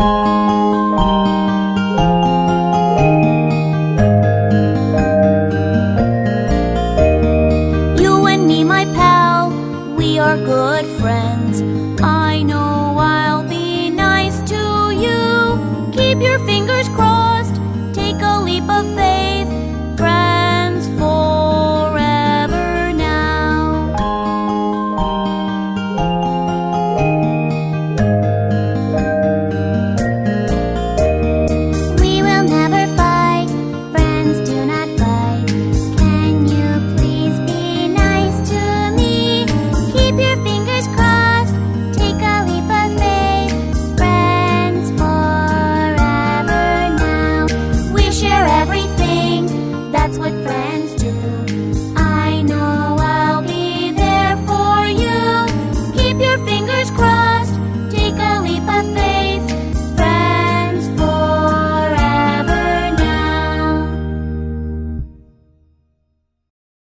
You and me, my pal, we are good friends.